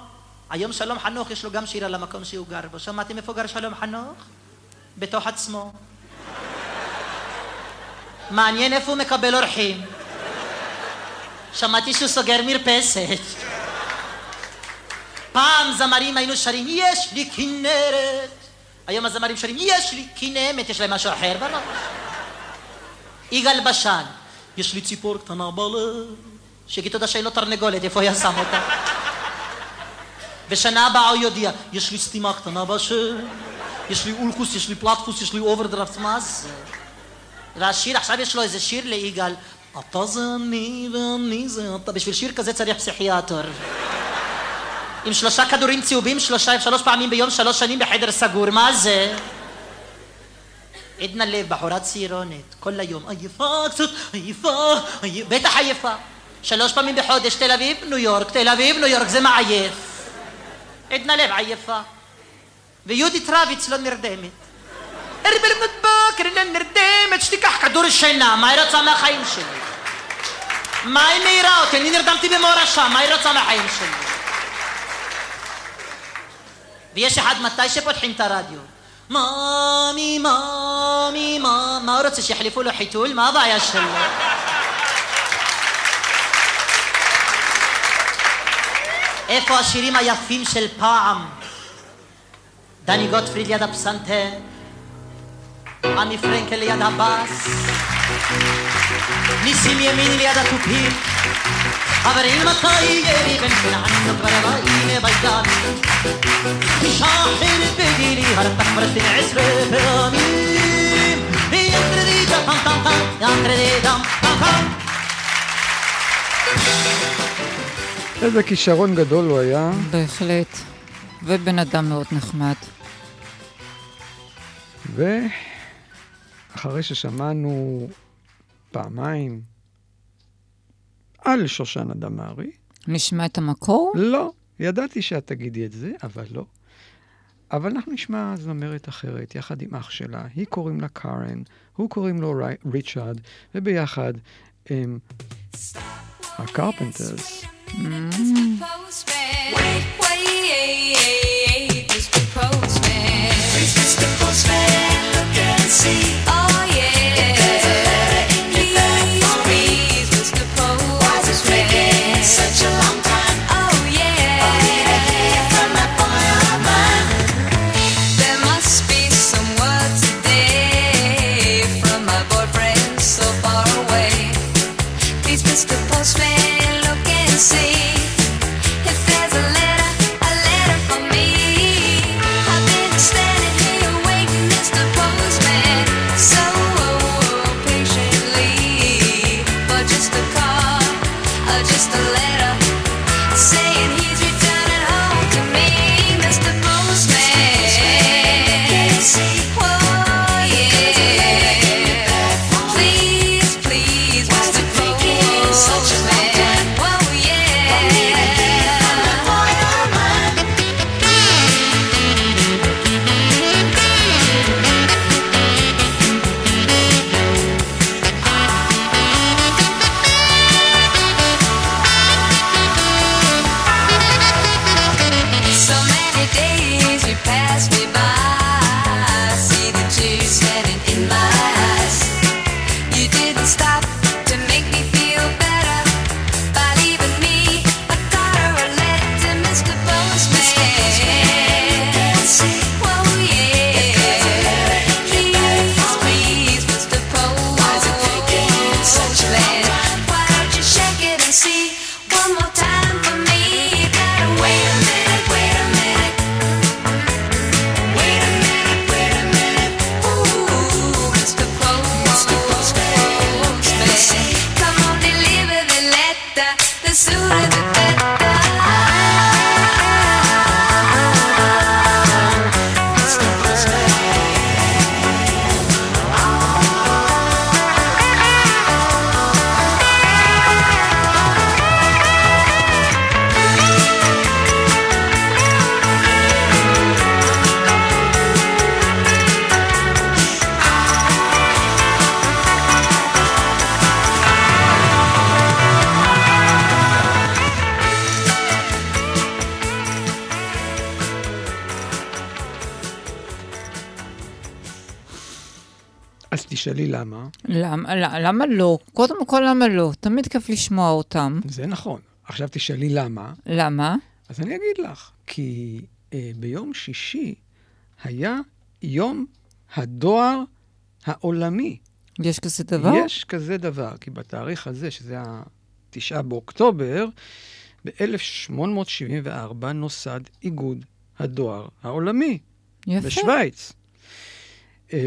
Speaker 13: היום שלום חנוך יש לו גם שיר על המקום שהוא גר בו. שמעתם איפה גר שלום חנוך? בתוך עצמו. מעניין איפה הוא מקבל אורחים. שמעתי שהוא סוגר מרפסת. פעם זמרים היינו שרים, יש לי כנרת. היום הזמרים שרים, יש לי כנמת, יש להם משהו אחר בראש. יגאל בשן, יש לי ציפור קטנה בלב. שיגיד תודה שאין לו תרנגולת, איפה היה שם אותה? ושנה הבאה הוא יודיע, יש לי סתימה קטנה בשן, יש לי אולקוס, יש לי פלטפוס, יש לי אוברדרפט, מה זה? והשיר, עכשיו יש לו איזה שיר ליגאל, אתה זה אני ואני זה אתה, בשביל שיר כזה צריך פסיכיאטר. עם שלושה כדורים צהובים, שלושה, שלוש פעמים ביום, שלוש שנים בחדר סגור, מה זה? עדנה לב, בחורה צעירונת, כל היום, עייפה קצת, עייפה, עייפה, בטח עייפה. שלוש פעמים בחודש, תל אביב, ניו יורק, תל אביב, ניו יורק, זה מעייף. עדנה לב עייפה. ויהודית רביץ לא נרדמת. ערב לפנות בוקר לא נרדמת, שתיקח כדור שינה, מה היא רוצה מהחיים שלי? מה היא מעירה אותי? אני נרדמתי במורשה, מה היא רוצה מהחיים שלי? ויש אחד מתי שפותחים את הרדיו. מאמי, מאמי, מה, מה הוא רוצה, שיחליפו לו חיתול? מה הבעיה שלו? איפה השירים היפים של פעם? דני גוטפריד ליד הפסנתר, עמי פרנקל ליד הבאס, ניסים ימין ליד התופים, חברים מתי ירי בן כנען כבר הנה בידן, אישה אחרת בגילי הרתק פרסטין עשרה פעמים, ינטרדי דם טם טם ינטרדי דם טם טם
Speaker 2: איזה כישרון גדול הוא היה.
Speaker 3: בהחלט. ובן אדם מאוד נחמד.
Speaker 2: ואחרי ששמענו פעמיים על שושנה דמארי,
Speaker 3: נשמע את המקור?
Speaker 2: לא. ידעתי שאת תגידי את זה, אבל לא. אבל אנחנו נשמע זמרת אחרת, יחד עם אח שלה. היא קוראים לה קארן, הוא קוראים לו רי- ריצ'רד, וביחד הם הקרפנטרס.
Speaker 14: Such
Speaker 2: למה,
Speaker 3: לא? קודם כל, למה לא? תמיד כיף לשמוע אותם.
Speaker 2: זה נכון. עכשיו תשאלי למה.
Speaker 3: למה?
Speaker 2: אז אני אגיד לך, כי אה, ביום שישי היה יום הדואר העולמי.
Speaker 3: יש כזה דבר?
Speaker 2: יש כזה דבר, כי בתאריך הזה, שזה התשעה באוקטובר, ב-1874 נוסד איגוד הדואר העולמי.
Speaker 3: יפה.
Speaker 2: בשוויץ. אה,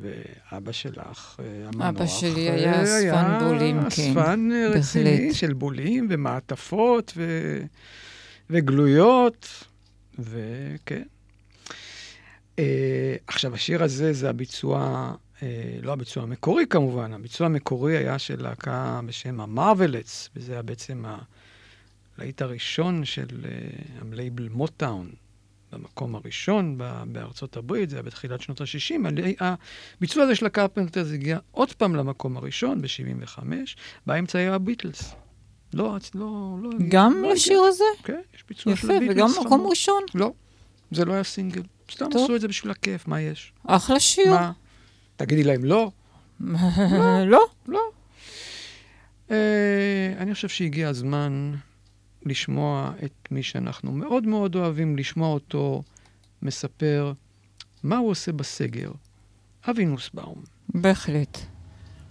Speaker 2: ואבא שלך, אה, המנוח,
Speaker 3: אבא שלי
Speaker 2: אה,
Speaker 3: היה אספן בולים, כן,
Speaker 2: אספן אה, רציני. של בולים ומעטפות ו... וגלויות, וכן. אה, עכשיו, השיר הזה זה הביצוע, לא הביצוע המקורי כמובן, הביצוע המקורי היה של להקה בשם המרווילטס, וזה היה בעצם הלהיט הראשון של הלייבל מוטאון. במקום הראשון בארצות הברית, זה היה בתחילת שנות ה-60. הביצוע הזה של הקרפנטרס הגיע עוד פעם למקום הראשון, ב-75, באמצע היה הביטלס. לא, לא, לא...
Speaker 3: גם
Speaker 2: לא
Speaker 3: לשיר. הזה?
Speaker 2: כן, יש ביצוע של
Speaker 3: יפה,
Speaker 2: הביטלס.
Speaker 3: וגם
Speaker 2: חמור.
Speaker 3: מקום ראשון?
Speaker 2: לא, זה לא היה סינגל. סתם
Speaker 3: טוב.
Speaker 2: עשו את זה בשביל הכיף, מה יש?
Speaker 3: אחלה שיר.
Speaker 2: מה? תגידי להם לא?
Speaker 3: לא.
Speaker 2: לא. אה, אני חושב שהגיע הזמן לשמוע את מי שאנחנו מאוד מאוד אוהבים, לשמוע אותו מספר מה הוא עושה בסגר. אבי נוסבאום.
Speaker 3: בהחלט.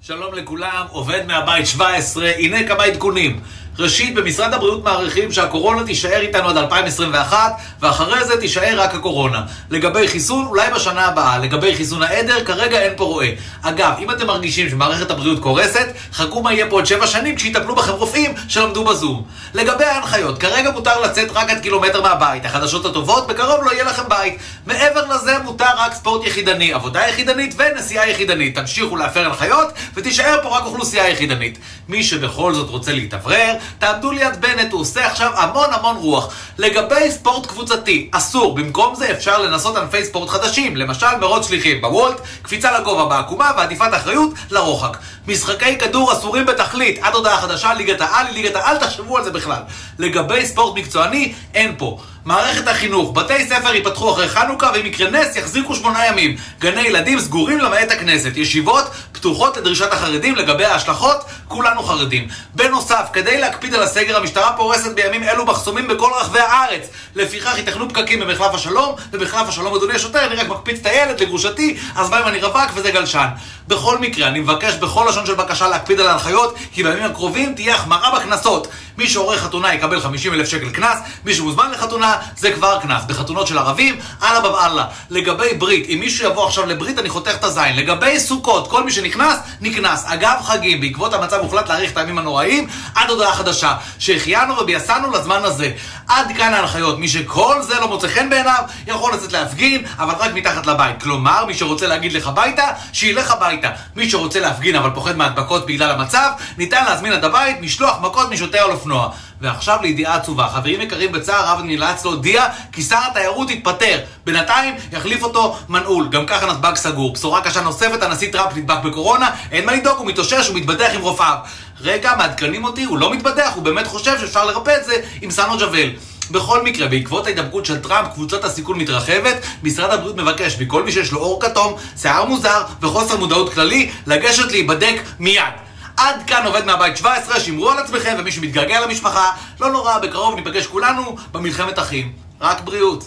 Speaker 15: שלום לכולם, עובד מהבית 17, הנה כמה עדכונים. ראשית, במשרד הבריאות מעריכים שהקורונה תישאר איתנו עד 2021, ואחרי זה תישאר רק הקורונה. לגבי חיסון, אולי בשנה הבאה. לגבי חיסון העדר, כרגע אין פה רועה. אגב, אם אתם מרגישים שמערכת הבריאות קורסת, חכו מה יהיה פה עוד 7 שנים כשיטפלו בכם רופאים שלמדו בזום. לגבי ההנחיות, כרגע מותר לצאת רק עד קילומטר מהבית. החדשות הטובות, בקרוב לא יהיה לכם בית. מעבר לזה, מותר רק ספורט יחידני, עבודה יחידנית ונסיעה יחידנית. תמשיכו להפר הנחיות, ותישאר פה רק אוכלוסייה יחידנית. מי שבכל זאת רוצה להתאוורר, תעמדו ליד בנט, הוא עושה עכשיו המון המון רוח. לגבי ספורט קבוצתי, אסור. במקום זה אפשר לנסות ענפי ספורט חדשים, למשל מרוץ שליחים בוולט, קפיצה לגובה בעקומה ועדיפת אחריות לרוחק. משחקי כדור אסורים בתכלית, עד הודעה חדשה, ליגת העל ליגת העל, תחשבו על זה בכלל. לגבי ספורט מקצועני, אין פה. מערכת החינוך, בתי ספר ייפתחו אחרי חנוכה ואם יקרה נס יחזיקו שמונה ימים. גני ילדים סגורים למעט הכנסת. ישיבות פתוחות לדרישת החרדים לגבי ההשלכות, כולנו חרדים. בנוסף, כדי להקפיד על הסגר, המשטרה פורסת בימים אלו מחסומים בכל רחבי הארץ. לפיכך ייתכנו פקקים במחלף השלום, ובמחלף השלום, אדוני השוטר, אני רק מקפיץ את הילד לגרושתי, אז מה אם אני רווק וזה גלשן. בכל מקרה, אני מבקש בכל לשון של בקשה להקפיד על ההנחיות, כי בימים הקרובים תהיה החמרה בקנסות. מי שעורך חתונה יקבל 50 אלף שקל קנס, מי שמוזמן לחתונה זה כבר קנס. בחתונות של ערבים, אללה בבאללה. לגבי ברית, אם מישהו יבוא עכשיו לברית, אני חותך את הזין. לגבי סוכות, כל מי שנכנס, נקנס. אגב חגים, בעקבות המצב הוחלט להאריך את הימים הנוראים, עד הודעה חדשה. שהחיינו ובייסנו לזמן הזה. עד כאן ההנחיות. מי שכל זה לא מוצא חן בעיניו, יכול לצאת להפגין, אבל רק מתחת לבית. כלומר, מי שרוצה להגיד לך הביתה, שילך הביתה. מי שרוצה להפגין אבל פוחד מהדבקות בגלל המצב, ניתן להזמין עד הבית משלוח מכות משוטר על אופנוע. ועכשיו לידיעה עצובה. חברים יקרים בצער רב נאלץ להודיע כי שר התיירות התפטר. בינתיים יחליף אותו מנעול. גם ככה נתב"ג סגור. בשורה קשה נוספת, הנשיא טראמפ נדבק בקורונה, אין מה לדאוג, הוא מתאושש, הוא מתבדח עם רופאיו. רגע, מעדכנים אותי, הוא לא מתבדח, הוא באמת חושב שאפשר לרפא את זה עם סנו ג'וול. בכל מקרה, בעקבות ההידבקות של טראמפ, קבוצת הסיכון מתרחבת, משרד הבריאות מבקש מכל מי שיש לו עור כתום, שיער מוזר וחוסר מודעות כללי, לגשת להיבדק מיד. עד כאן עובד מהבית 17, שמרו על עצמכם, ומי שמתגעגע למשפחה, לא נורא, בקרוב ניפגש כולנו במלחמת אחים. רק בריאות.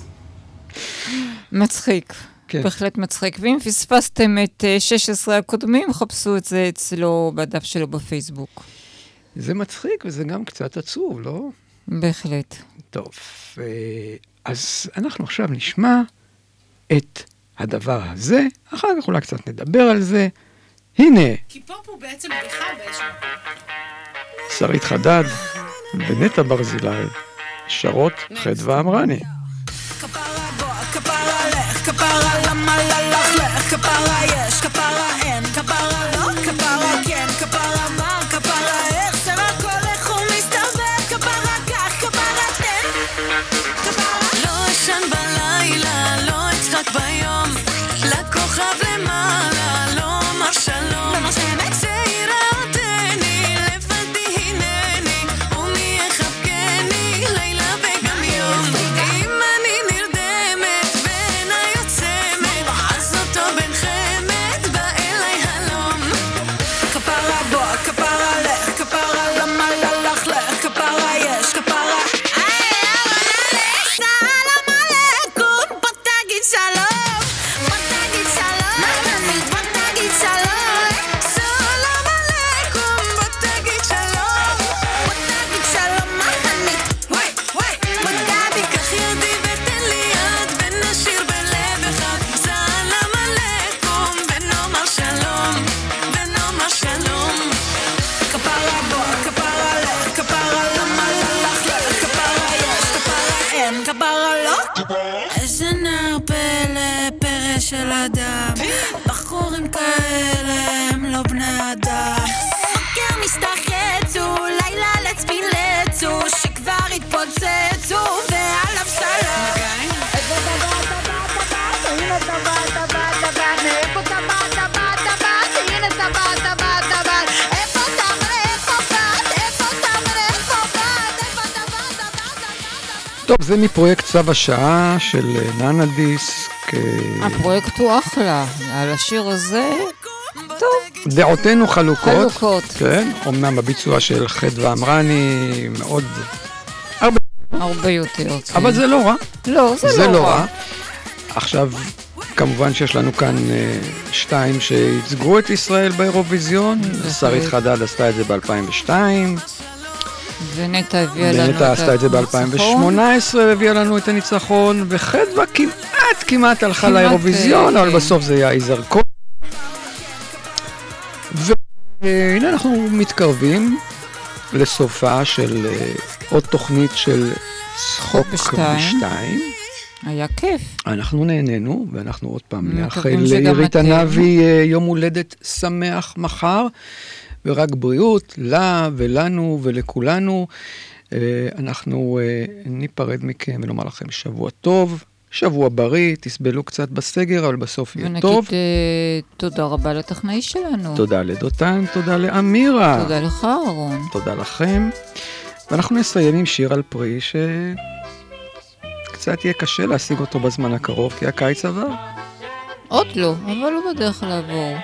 Speaker 3: מצחיק.
Speaker 2: כן.
Speaker 3: בהחלט מצחיק. ואם פספסתם את אה, 16 הקודמים, חפשו את זה אצלו בדף שלו בפייסבוק.
Speaker 2: זה מצחיק וזה גם קצת עצוב, לא?
Speaker 3: בהחלט.
Speaker 2: טוב, אה, אז אנחנו עכשיו נשמע את הדבר הזה, אחר כך אולי קצת נדבר על זה. הנה,
Speaker 16: כי פופ הוא בעצם בדיחה באיזשהו...
Speaker 2: שרית חדד ונטע ברזילי שרות חדווה אמרני.
Speaker 12: כפרה לך, כפרה למה לא לך לך, כפרה יש,
Speaker 17: של אדם. בחורים כאלה הם לא בני אדם. בוקר מסתחצו, לילה לצפילצו שכבר התפוצצו ועליו טבעת
Speaker 2: טוב, זה מפרויקט צו השעה של אה, דיסק. אה,
Speaker 3: הפרויקט הוא אחלה, על השיר הזה, טוב.
Speaker 2: דעותינו חלוקות.
Speaker 3: חלוקות.
Speaker 2: כן, אמנם הביצוע של חדווה אמרני מאוד... הרבה.
Speaker 3: הרבה יותר, כן.
Speaker 2: אבל זה לא רע.
Speaker 3: לא, זה
Speaker 2: זה
Speaker 3: לא
Speaker 2: לא
Speaker 3: רע.
Speaker 2: רע. עכשיו, כמובן שיש לנו כאן אה, שתיים שייצגו את ישראל באירוויזיון. שרית חדד עשתה את זה ב-2002.
Speaker 3: ונטע הביאה לנו את
Speaker 2: ונטע עשתה את זה
Speaker 3: הניצחון.
Speaker 2: ב-2018 והביאה לנו את הניצחון, וחדווה כמעט כמעט הלכה לאירוויזיון,
Speaker 3: אה,
Speaker 2: אבל
Speaker 3: כן.
Speaker 2: בסוף זה היה יזהר כהן. והנה אנחנו מתקרבים לסופה של אה, עוד תוכנית של צחוק
Speaker 3: בשתיים.
Speaker 2: בשתיים.
Speaker 3: היה כיף.
Speaker 2: אנחנו נהנינו, ואנחנו עוד פעם נאחל לעירית. ענבי אה, יום הולדת שמח מחר, ורק בריאות לה ולנו ולכולנו. אה, אנחנו אה, ניפרד מכם ונאמר לכם שבוע טוב, שבוע בריא, תסבלו קצת בסגר, אבל בסוף יהיה
Speaker 3: ונגיד
Speaker 2: טוב.
Speaker 3: אה, תודה רבה לטכנאי שלנו.
Speaker 2: תודה לדותן, תודה לאמירה.
Speaker 3: תודה לך, אהרון.
Speaker 2: תודה לכם. ואנחנו נסיים עם שיר על פרי שקצת יהיה קשה להשיג אותו בזמן הקרוב, כי הקיץ עבר.
Speaker 3: עוד לא, אבל הוא בדרך לעבור.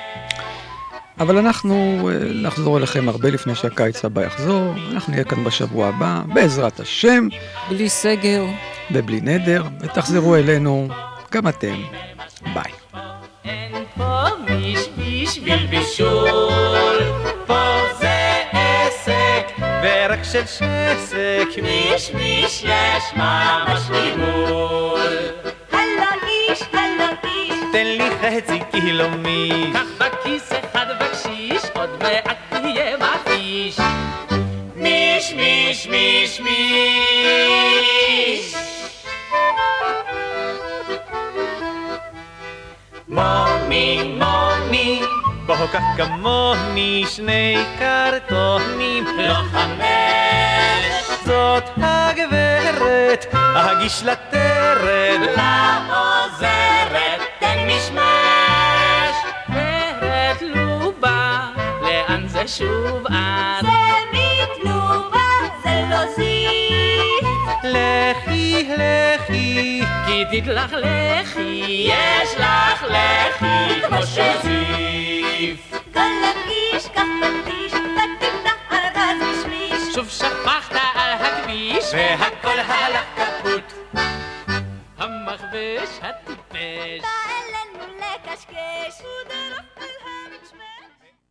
Speaker 2: אבל אנחנו אה, נחזור אליכם הרבה לפני שהקיץ הבא יחזור. אנחנו נהיה כאן בשבוע הבא, בעזרת השם.
Speaker 3: בלי סגר.
Speaker 2: ובלי נדר, ותחזרו אלינו גם אתם. ביי.
Speaker 1: פה מיש בשביל בישול, פה זה עסק, ורק של שסק, מיש מיש יש ממש ממול.
Speaker 7: הלו איש, הלו איש,
Speaker 1: תן לי חצי קילו מיש. קח בכיס בקשיש, עוד מעט תהיה מפיש. מיש מיש מיש מיש. מומי מומי, בוא קח כמוני שני קרטונים, לא חמש. זאת הגברת, אגיש לטרד, לעוזרת, שוב את?
Speaker 7: זה מתנובה, זה לא זיף.
Speaker 1: לכי, לכי, כי תתלכלכי, יש לך לחי כמו של זיף.
Speaker 7: כל איש, קח פטיש, ותפתח ארגז משמיש.
Speaker 1: שוב שפכת על הכביש, והכל הלך כפות. המכבש הטיפש.
Speaker 7: בא אלינו לקשקש, הוא דרך על המשמש.